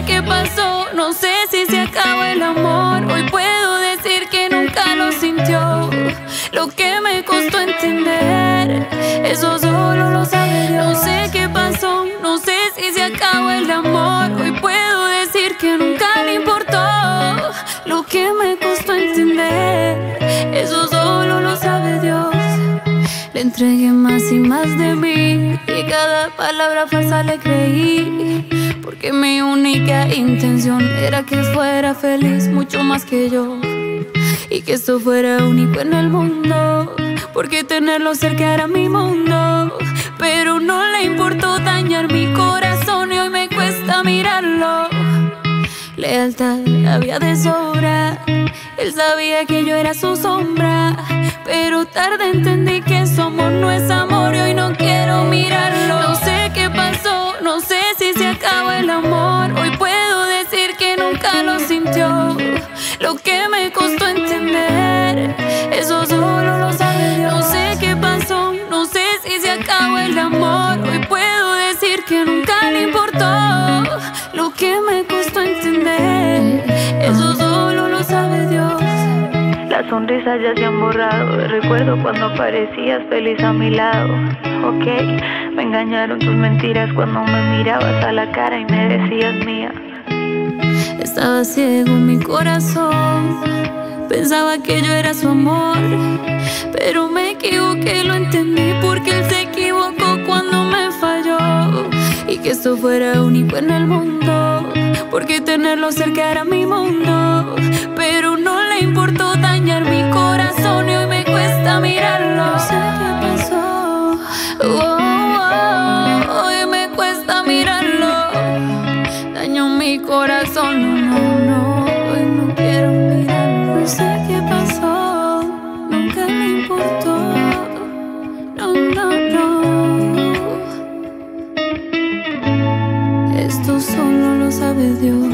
sé qué pasó, no sé si se acabó el amor. Hoy puedo decir que nunca lo sintió. Lo que me costó entender, eso solo lo sabe Dios. No sé qué pasó, no sé si se acabó el amor. Hoy puedo decir que nunca le importó. Lo que me costó entender, eso solo lo sabe Dios. Le entregué más y más de mí y cada palabra falsa le creí. Porque mi única intención era que fuera feliz mucho más que yo. Y que esto fuera único en el mundo. Porque tenerlo cerca era mi mundo. Pero no le importó dañar mi corazón y hoy me cuesta mirarlo. Lealtad había de sobra. Él sabía que yo era su sombra. Pero tarde entendí que su amor no es amor Lo que me costó entender, eso solo lo sabe Dios. No sé qué pasó, no sé si se acabó el amor. Hoy puedo decir que nunca le importó. Lo que me costó entender, eso solo lo sabe Dios. Las sonrisas ya se han borrado. Recuerdo cuando aparecías feliz a mi lado. Ok, me engañaron tus mentiras cuando me mirabas a la cara y me decías mía. Estaba ciego mi corazón, pensaba que yo era su amor, pero me equivoqué, lo entendí porque él se equivocó cuando me falló. Y que esto fuera único en el mundo, porque tenerlo cerca era mi mundo, pero no le importó dañar mi corazón y hoy me cuesta mirarlo. No sé qué pasó. Oh. corazón. No, no, no, hoy no quiero mirar. No sé qué pasó, nunca me importó. No, no, no. Esto solo lo sabe Dios.